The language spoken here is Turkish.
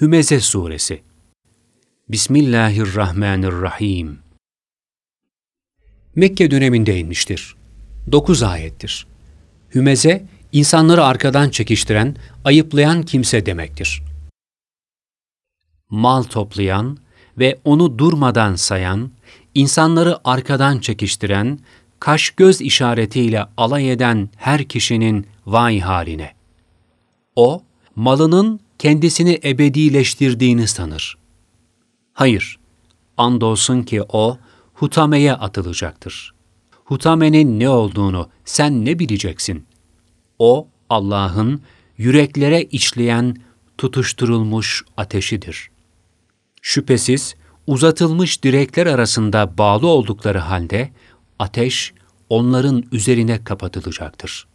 Hümeze Suresi Bismillahirrahmanirrahim Mekke döneminde inmiştir. 9 ayettir. Hümeze, insanları arkadan çekiştiren, ayıplayan kimse demektir. Mal toplayan ve onu durmadan sayan, insanları arkadan çekiştiren, kaş göz işaretiyle alay eden her kişinin vay haline. O, malının kendisini ebedileştirdiğini sanır. Hayır, andolsun ki o, hutameye atılacaktır. Hutamenin ne olduğunu sen ne bileceksin? O, Allah'ın yüreklere içleyen tutuşturulmuş ateşidir. Şüphesiz uzatılmış direkler arasında bağlı oldukları halde ateş onların üzerine kapatılacaktır.